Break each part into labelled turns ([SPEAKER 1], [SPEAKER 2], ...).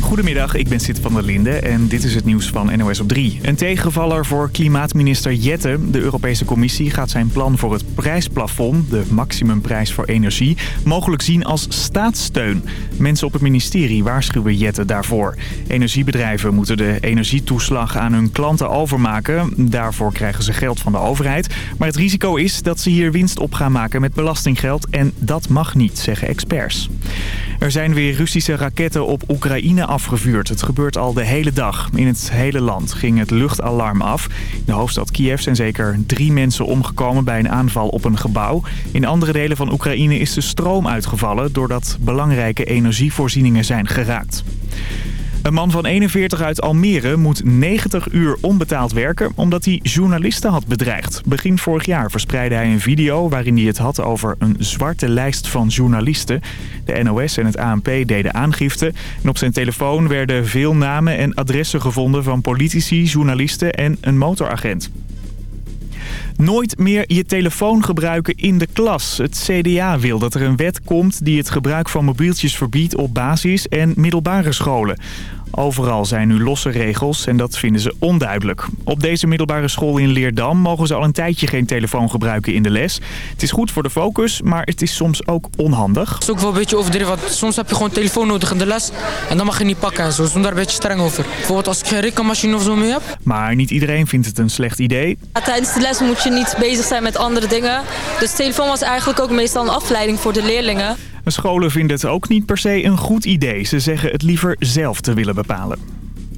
[SPEAKER 1] Goedemiddag, ik ben Sid van der Linde en dit is het nieuws van NOS op 3. Een tegenvaller voor klimaatminister Jette. De Europese Commissie gaat zijn plan voor het prijsplafond, de maximumprijs voor energie, mogelijk zien als staatssteun. Mensen op het ministerie waarschuwen Jette daarvoor. Energiebedrijven moeten de energietoeslag aan hun klanten overmaken. Daarvoor krijgen ze geld van de overheid. Maar het risico is dat ze hier winst op gaan maken met belastinggeld en dat mag niet, zeggen experts. Er zijn weer Russische raketten op Oekraïne afgevuurd. Het gebeurt al de hele dag. In het hele land ging het luchtalarm af. In de hoofdstad Kiev zijn zeker drie mensen omgekomen bij een aanval op een gebouw. In andere delen van Oekraïne is de stroom uitgevallen... doordat belangrijke energievoorzieningen zijn geraakt. Een man van 41 uit Almere moet 90 uur onbetaald werken omdat hij journalisten had bedreigd. Begin vorig jaar verspreidde hij een video waarin hij het had over een zwarte lijst van journalisten. De NOS en het ANP deden aangifte en op zijn telefoon werden veel namen en adressen gevonden van politici, journalisten en een motoragent. Nooit meer je telefoon gebruiken in de klas. Het CDA wil dat er een wet komt die het gebruik van mobieltjes verbiedt op basis- en middelbare scholen. Overal zijn nu losse regels en dat vinden ze onduidelijk. Op deze middelbare school in Leerdam mogen ze al een tijdje geen telefoon gebruiken in de les. Het is goed voor de focus, maar het is soms ook onhandig.
[SPEAKER 2] Het is ook wel een beetje overdreven, want soms heb je gewoon telefoon nodig in de les en dan mag je niet pakken en zo. Daar een beetje streng over. Bijvoorbeeld als ik geen rekenmachine of zo mee heb.
[SPEAKER 1] Maar niet iedereen vindt het een slecht idee.
[SPEAKER 3] Ja, tijdens de les moet je niet bezig zijn met andere dingen. Dus de telefoon was eigenlijk ook meestal een afleiding voor de leerlingen.
[SPEAKER 1] Scholen vinden het ook niet per se een goed idee. Ze zeggen het liever zelf te willen bepalen.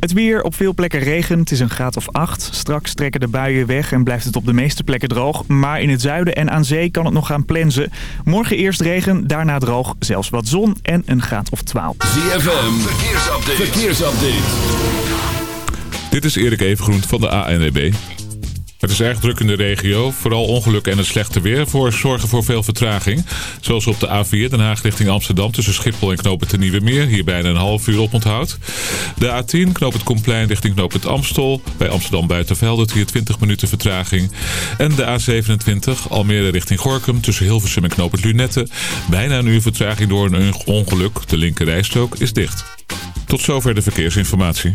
[SPEAKER 1] Het weer, op veel plekken regen. Het is een graad of 8. Straks trekken de buien weg en blijft het op de meeste plekken droog. Maar in het zuiden en aan zee kan het nog gaan plensen. Morgen eerst regen, daarna droog, zelfs wat zon en een graad of 12.
[SPEAKER 4] ZFM, verkeersupdate. verkeersupdate.
[SPEAKER 5] Dit is Erik Evengroen van de ANWB. Het is erg druk in de regio. Vooral ongelukken en het slechte weer voor zorgen voor veel vertraging. Zoals op de A4 Den Haag richting Amsterdam tussen Schiphol en Knoop het Nieuwe Meer. Hier bijna een half uur oponthoud. De A10 Knoop het Komplein richting Knoop het Amstel. Bij Amsterdam Buitenveldert hier 20 minuten vertraging. En de A27 Almere richting Gorkum tussen Hilversum en Knoop het Lunette. Bijna een uur vertraging door een ongeluk. De linker rijstrook is dicht. Tot zover de verkeersinformatie.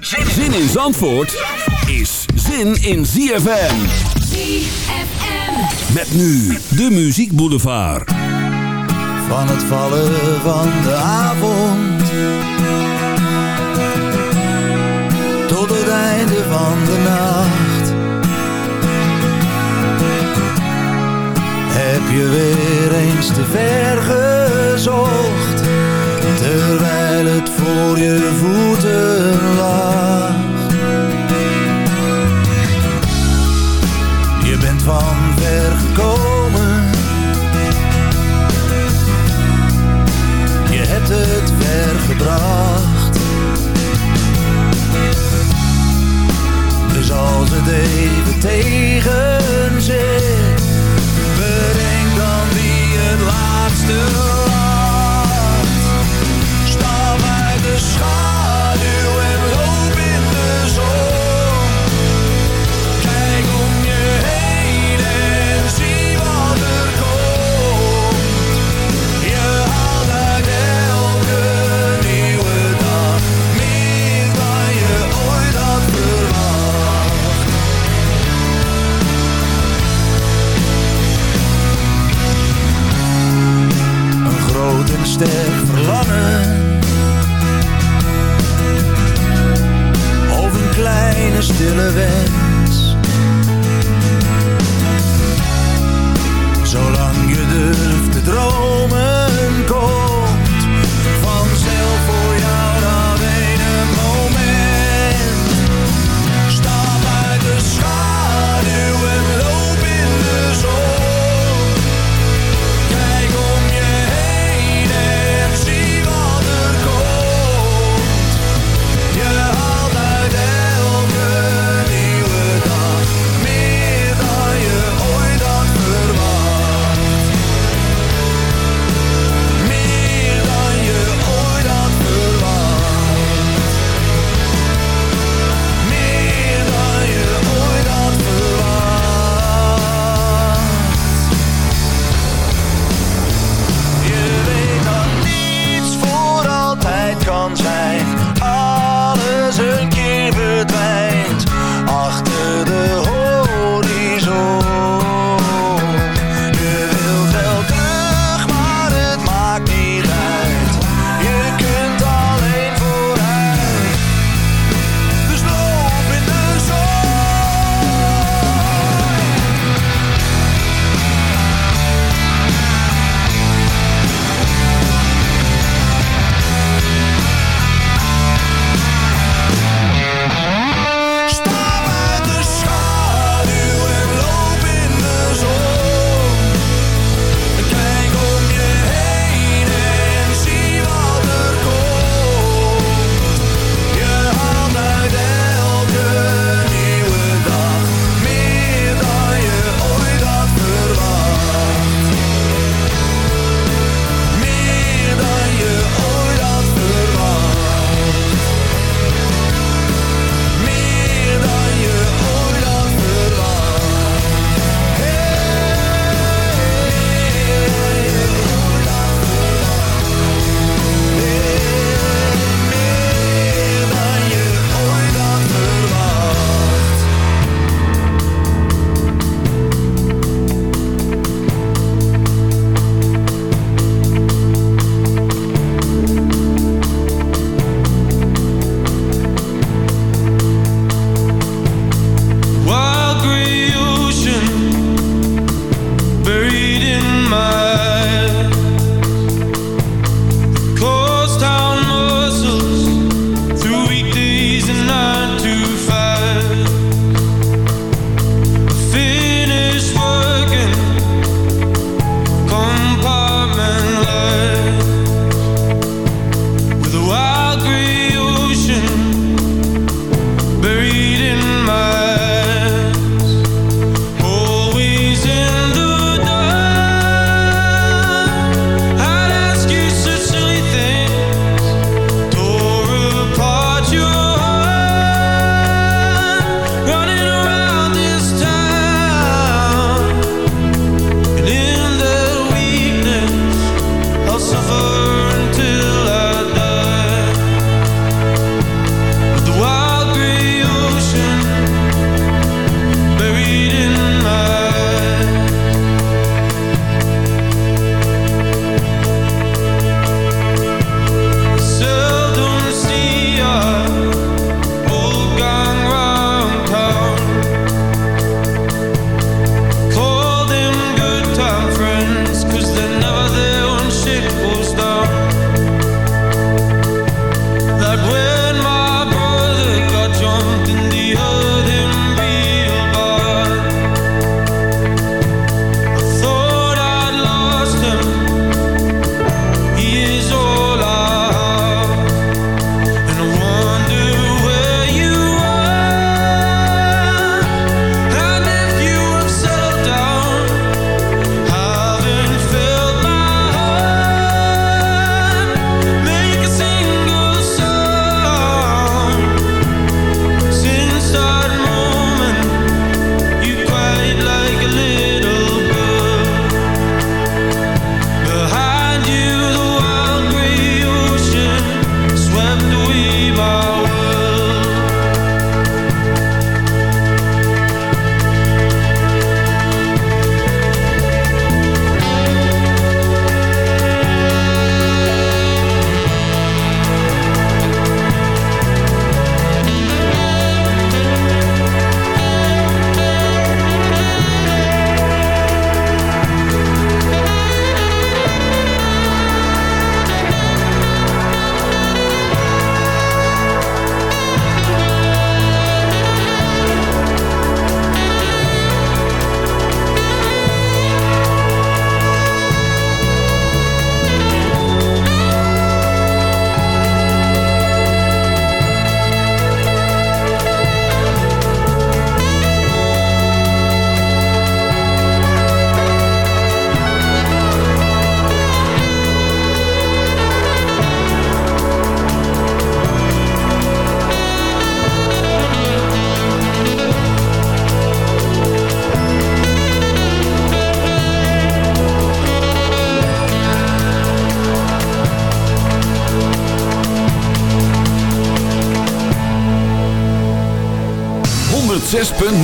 [SPEAKER 4] Zin in Zandvoort is zin in ZFM.
[SPEAKER 6] ZFM.
[SPEAKER 4] Met nu de Muziek Boulevard.
[SPEAKER 7] Van het vallen van de avond Tot het einde van de nacht Heb je weer eens te ver gezocht Terwijl het voor je voeten lag. Je bent van ver gekomen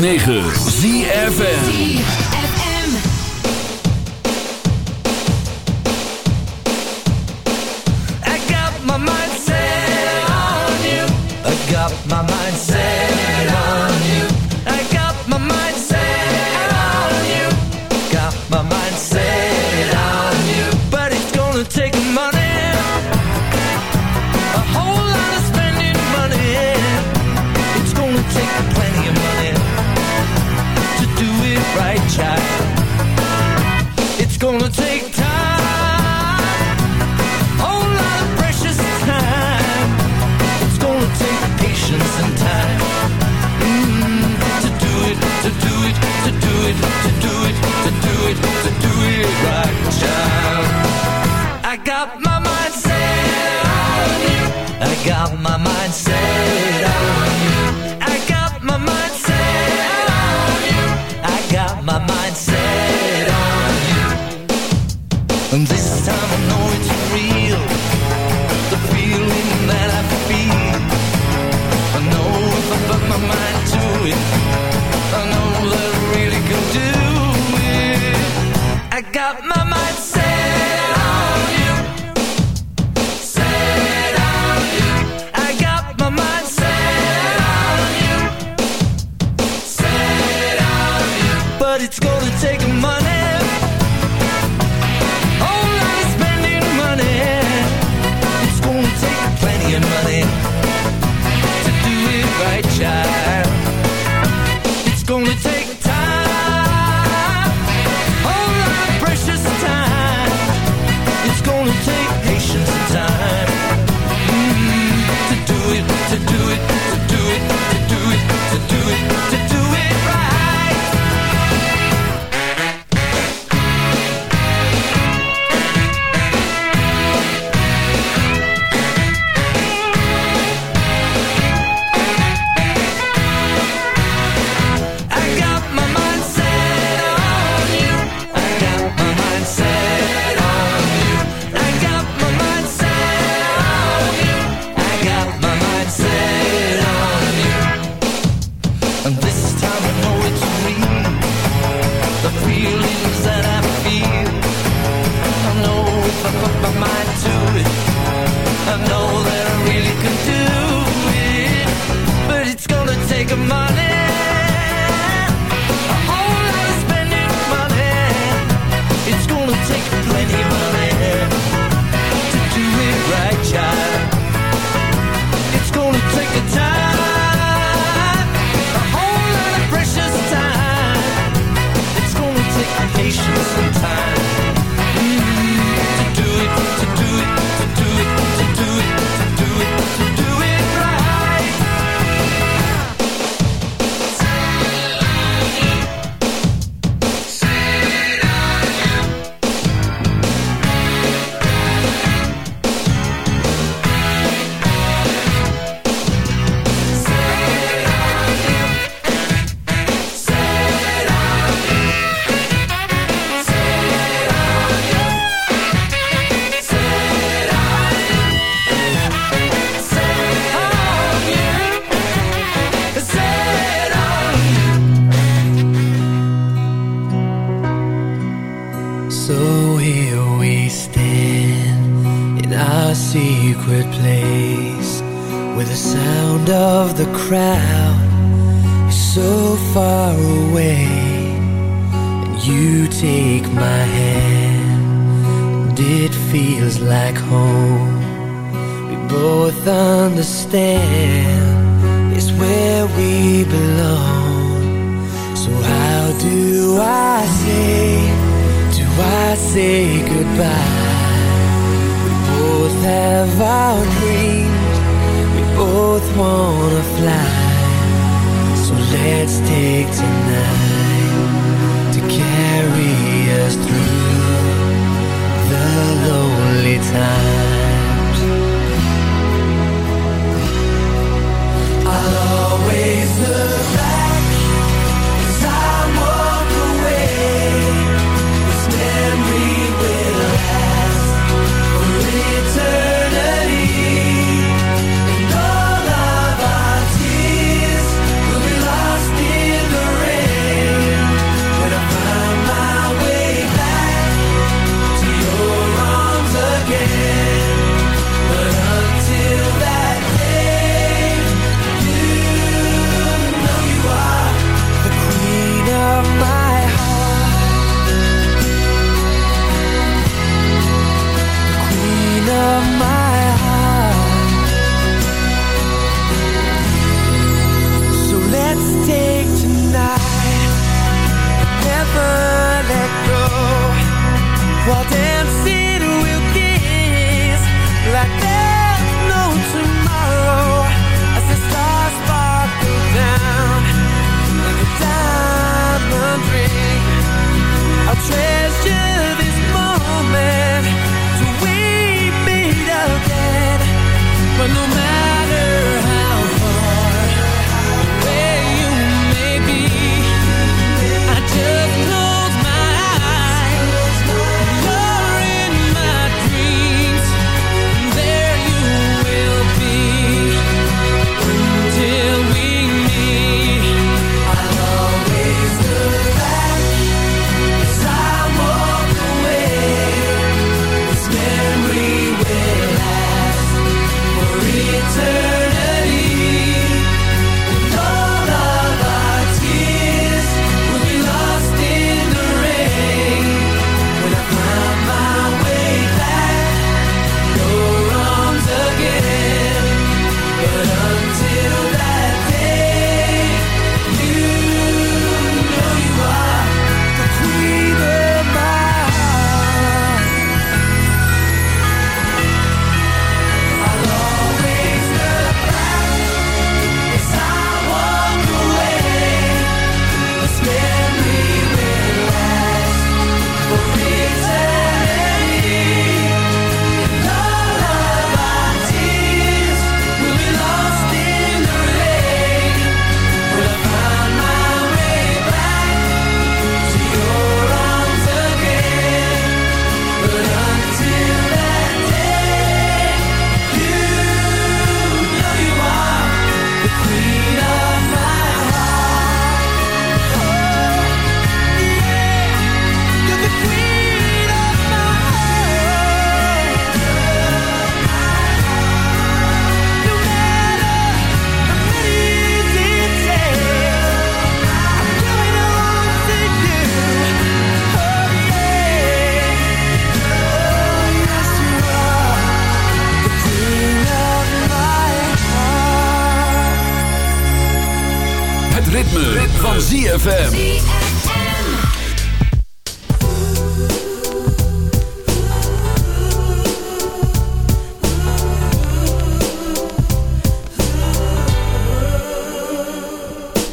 [SPEAKER 6] 106.9
[SPEAKER 8] feeling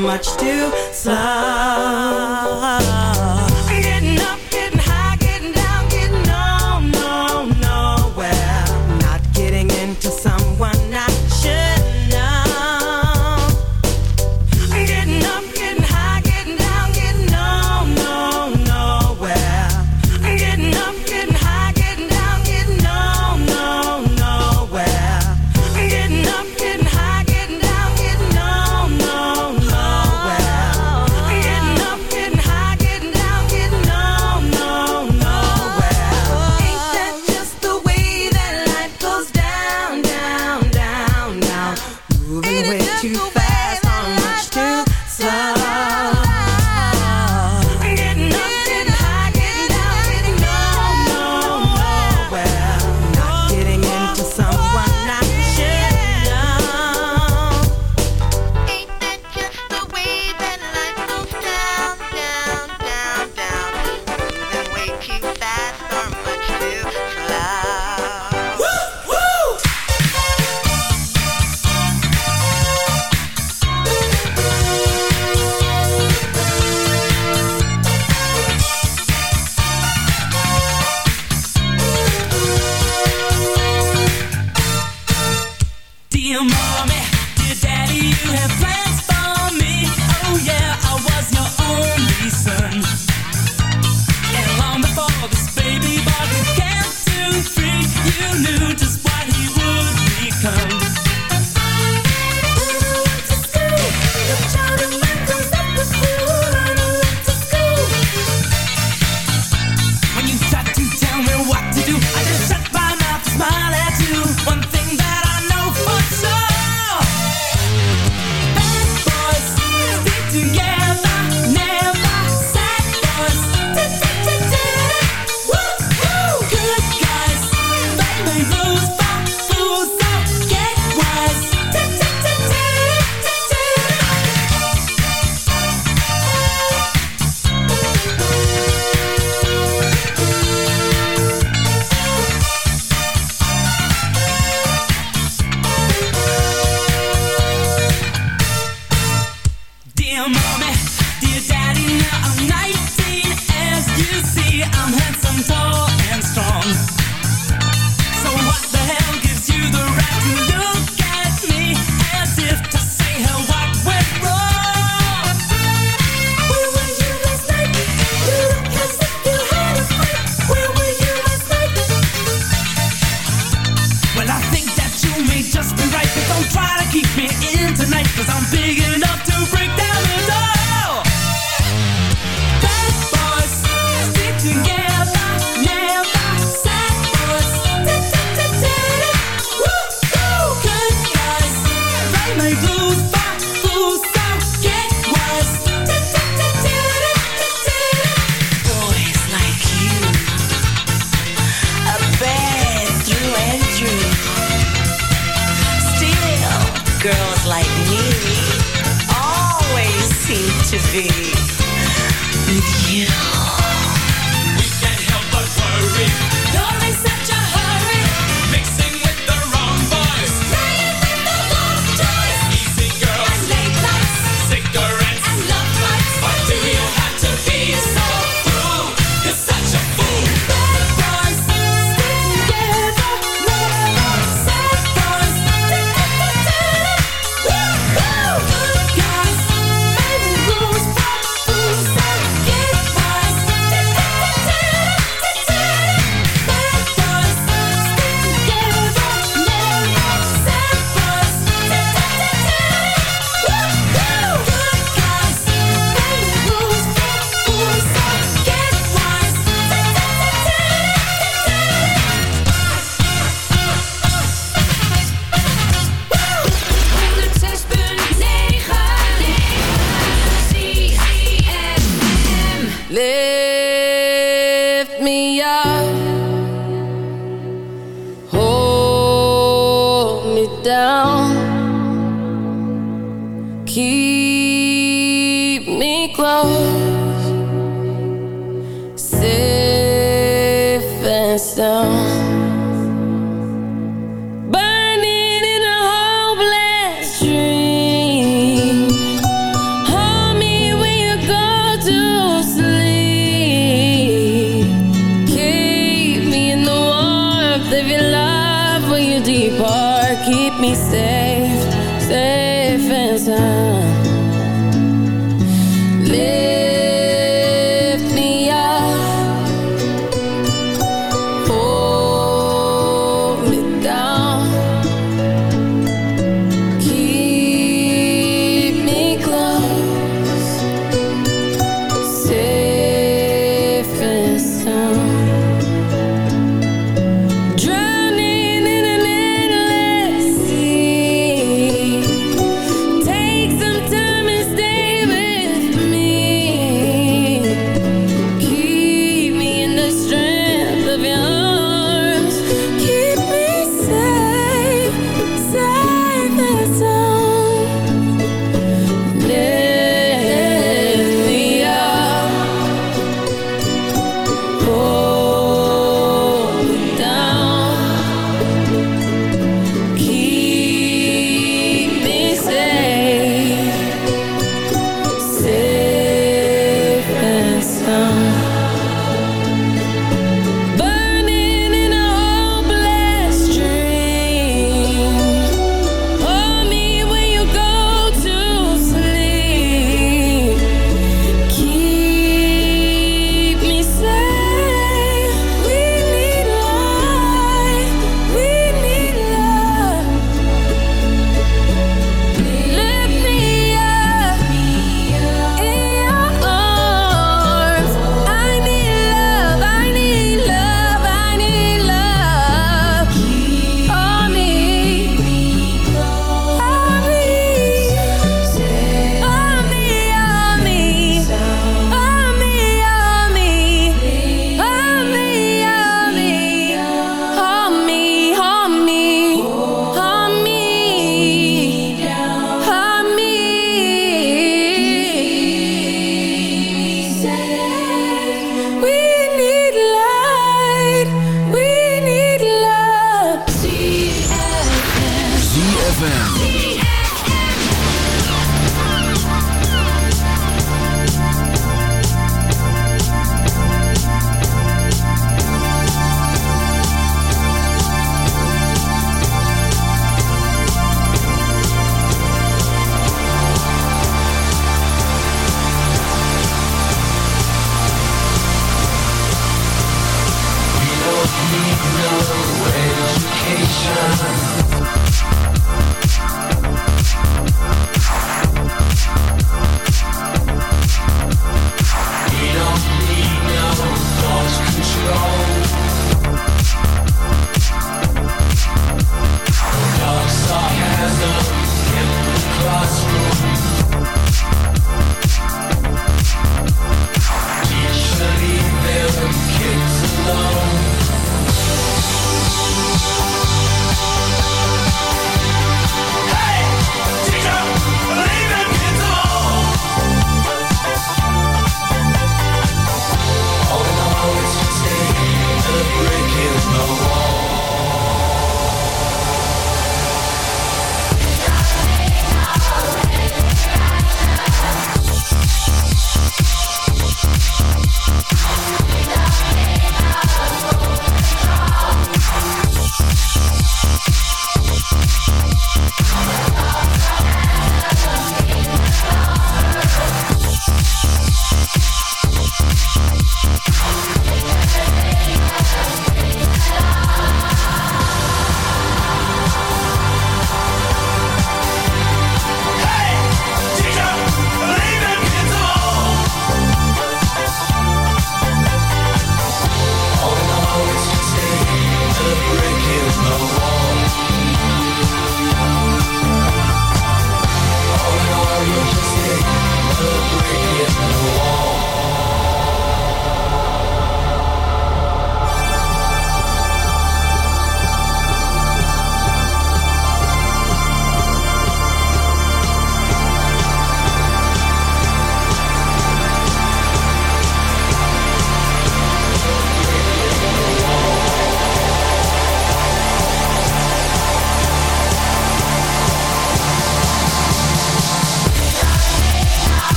[SPEAKER 9] much too slow.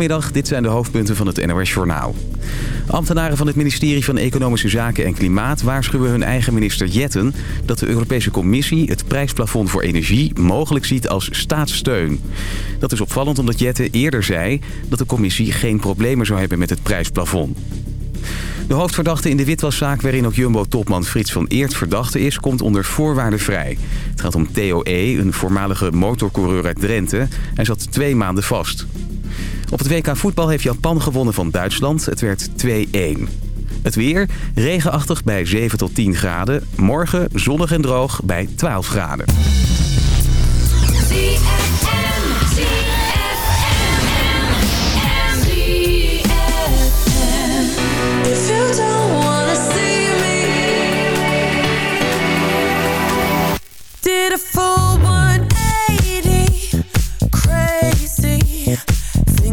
[SPEAKER 10] Goedemiddag, dit zijn de hoofdpunten van het NOS Journaal. Ambtenaren van het ministerie van Economische Zaken en Klimaat waarschuwen hun eigen minister Jetten... dat de Europese Commissie het prijsplafond voor energie mogelijk ziet als staatssteun. Dat is opvallend omdat Jetten eerder zei dat de commissie geen problemen zou hebben met het prijsplafond. De hoofdverdachte in de witwaszaak waarin ook Jumbo-topman Frits van Eert verdachte is... komt onder voorwaarden vrij. Het gaat om Theo E., een voormalige motorcoureur uit Drenthe. Hij zat twee maanden vast. Op het WK voetbal heeft Japan gewonnen van Duitsland. Het werd 2-1. Het weer, regenachtig bij 7 tot 10 graden. Morgen zonnig en droog bij 12 graden.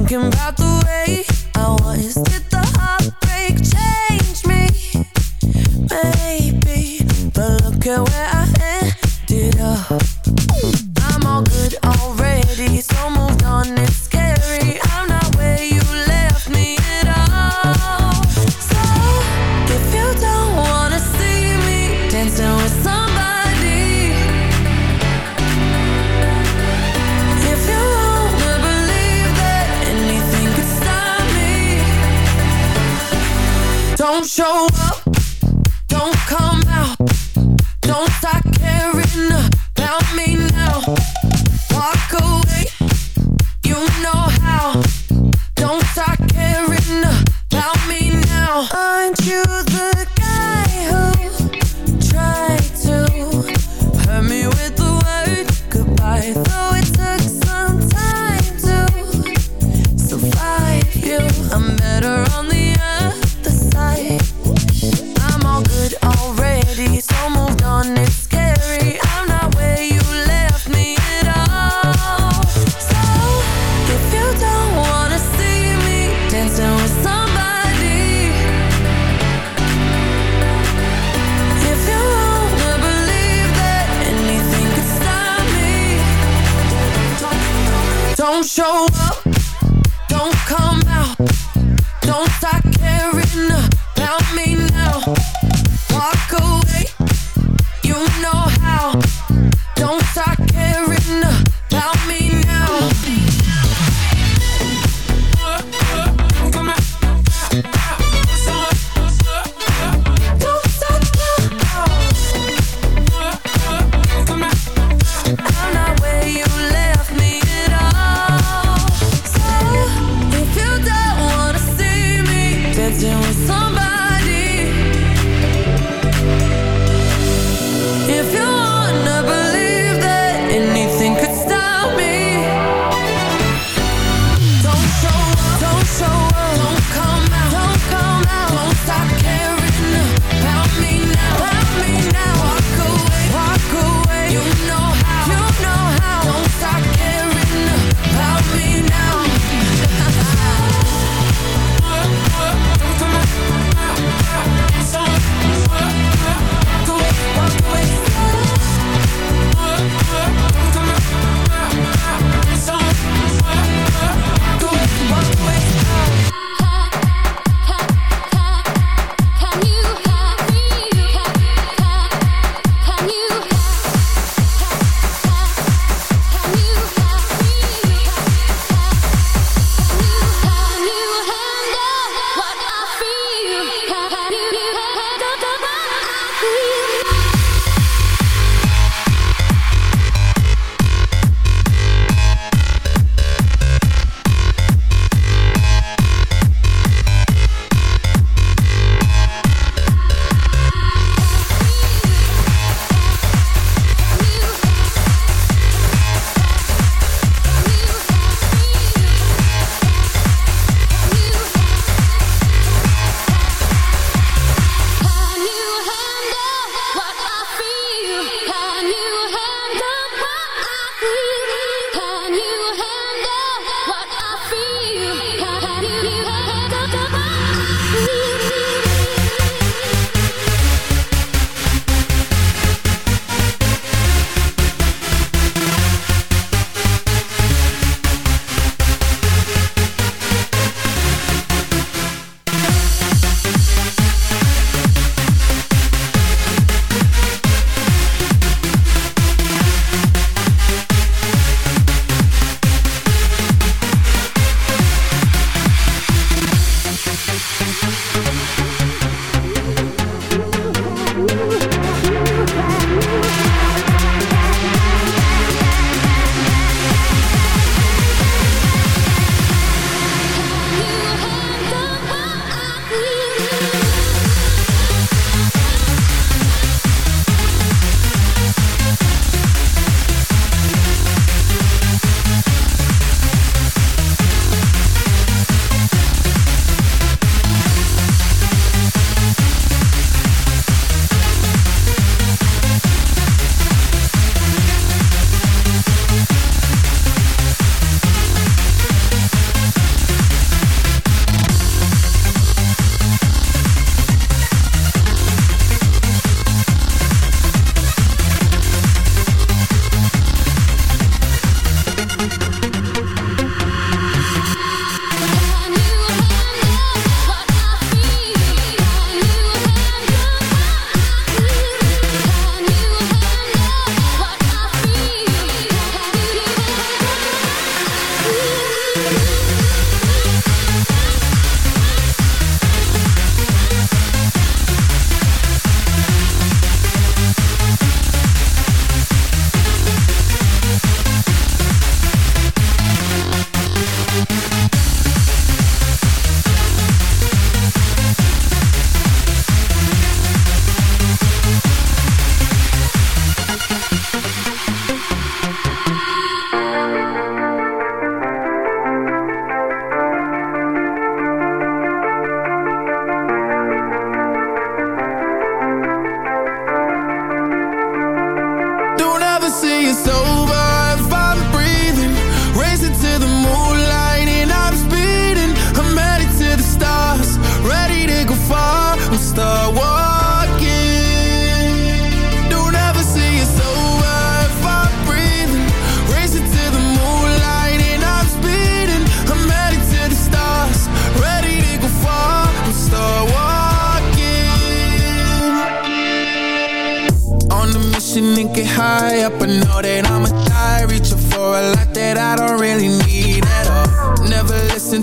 [SPEAKER 6] Thinking about the way I was. Did show up,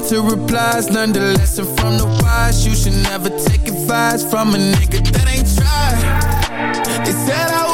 [SPEAKER 6] to
[SPEAKER 11] replies Learned a lesson from the wise. You should never take advice From a nigga that ain't tried. They said I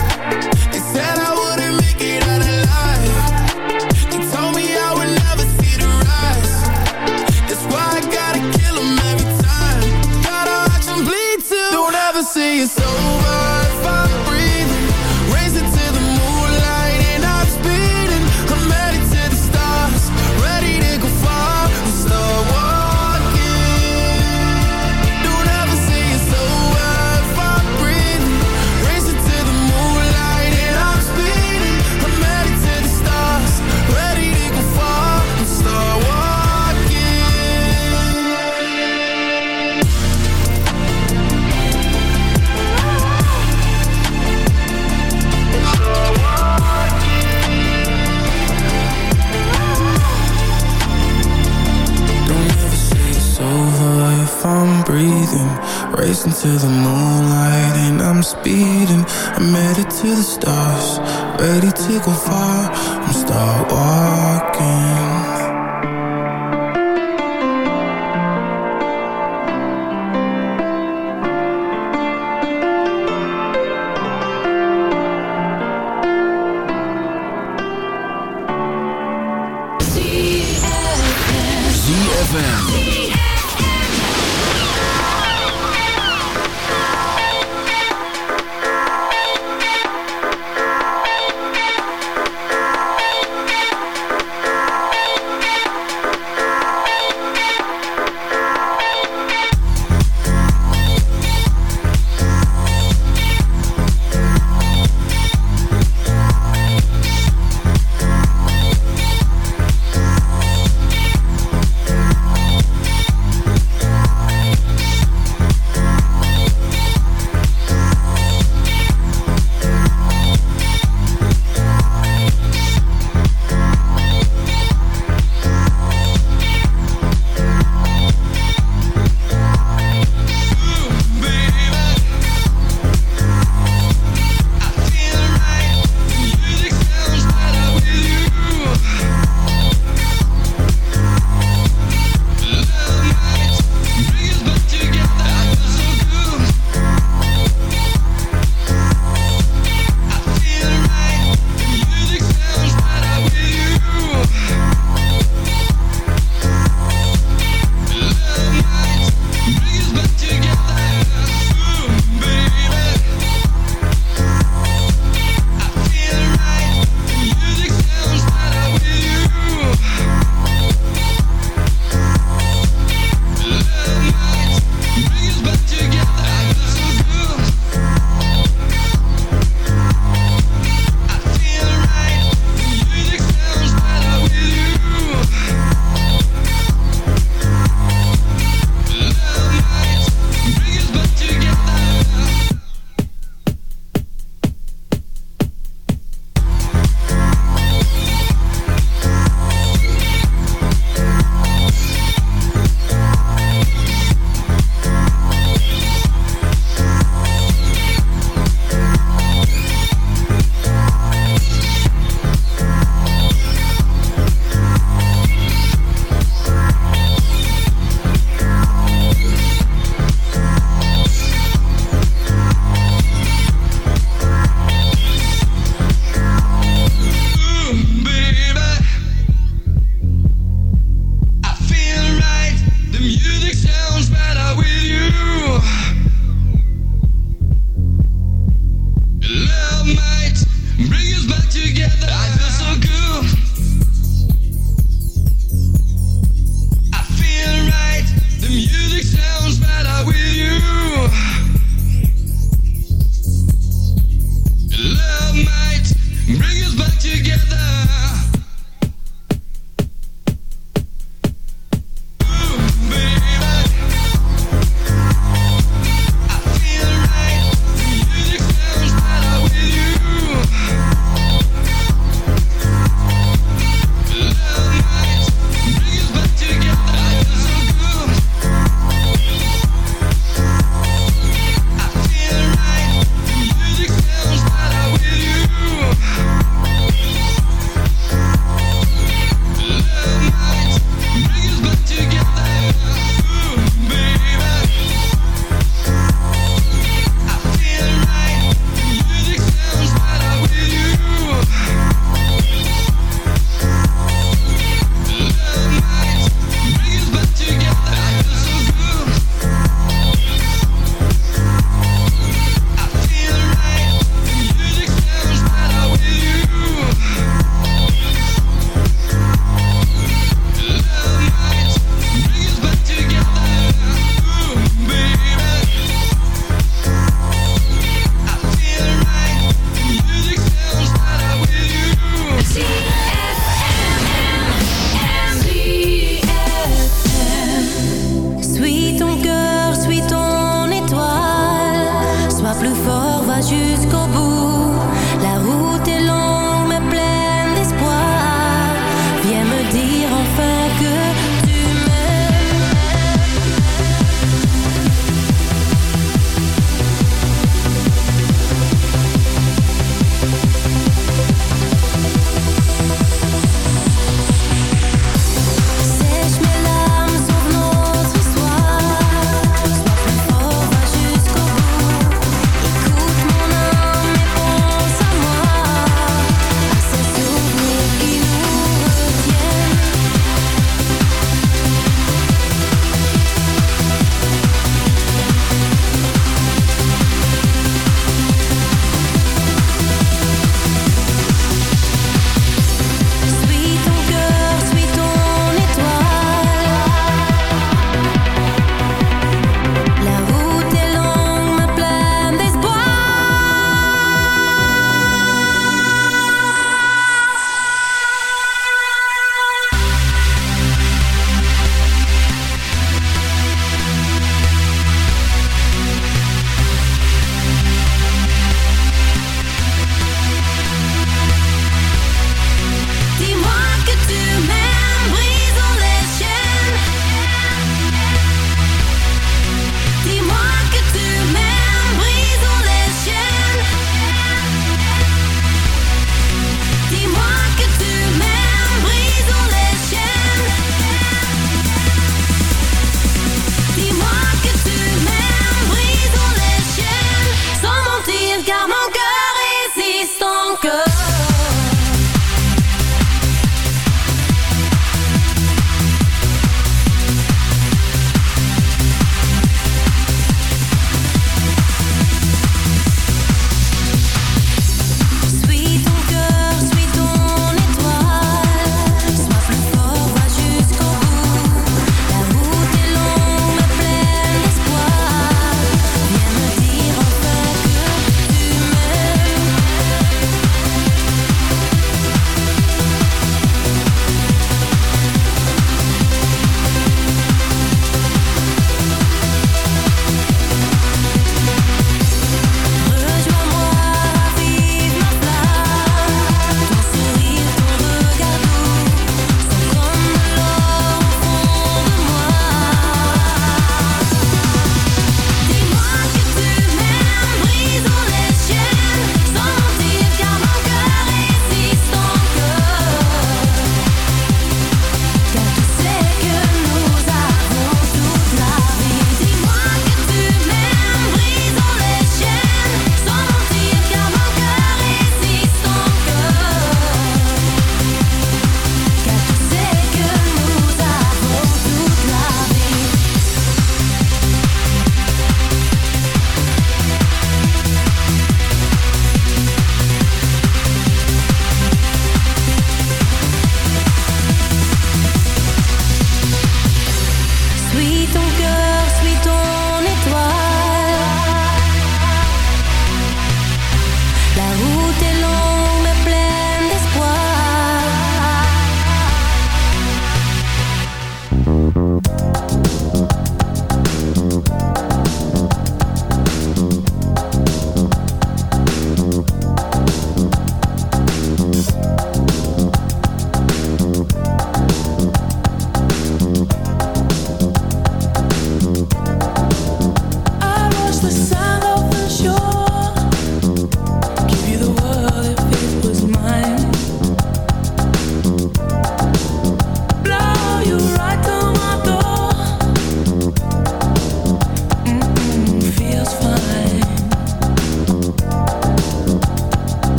[SPEAKER 12] You're so.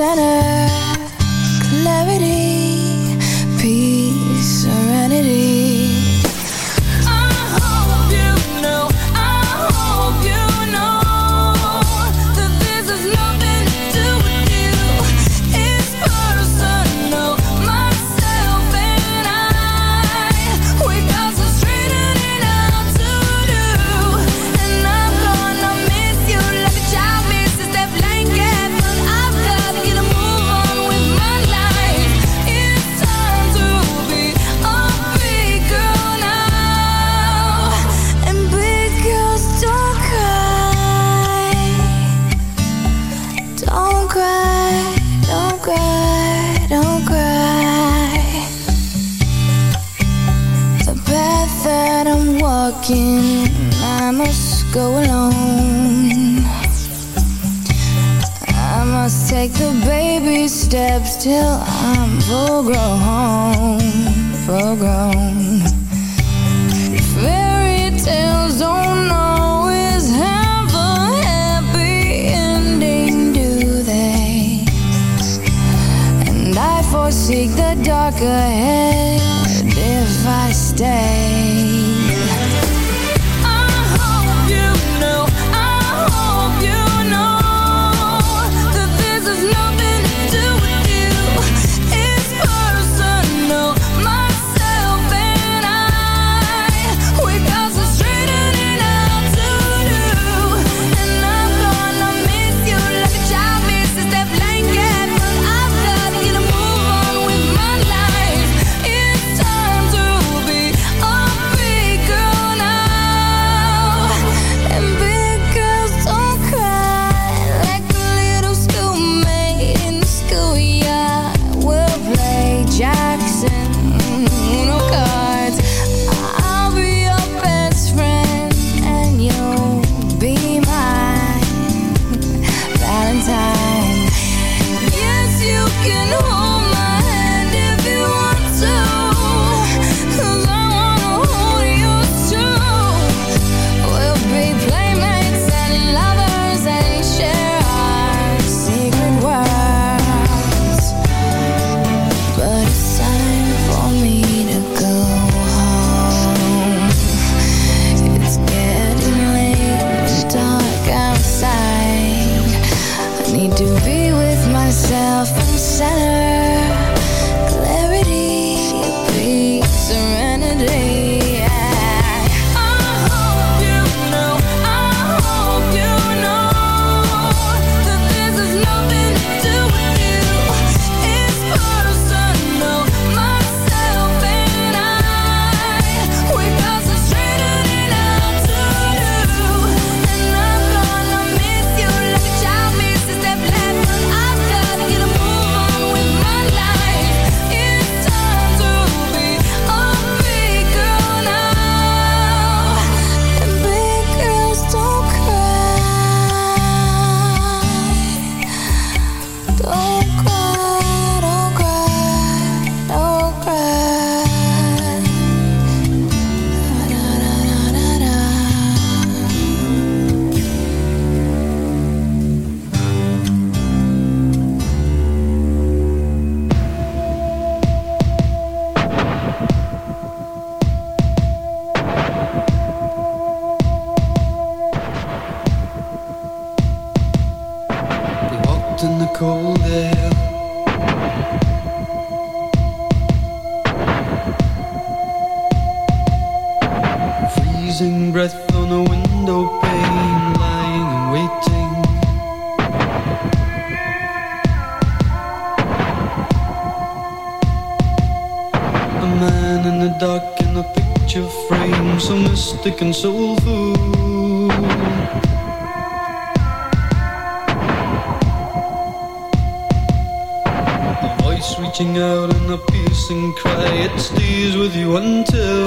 [SPEAKER 12] center
[SPEAKER 13] breath on the window pane, lying and waiting. A man in the dark in a picture frame, so mystic and soulful. A voice reaching out in a piercing cry, it stays with you until.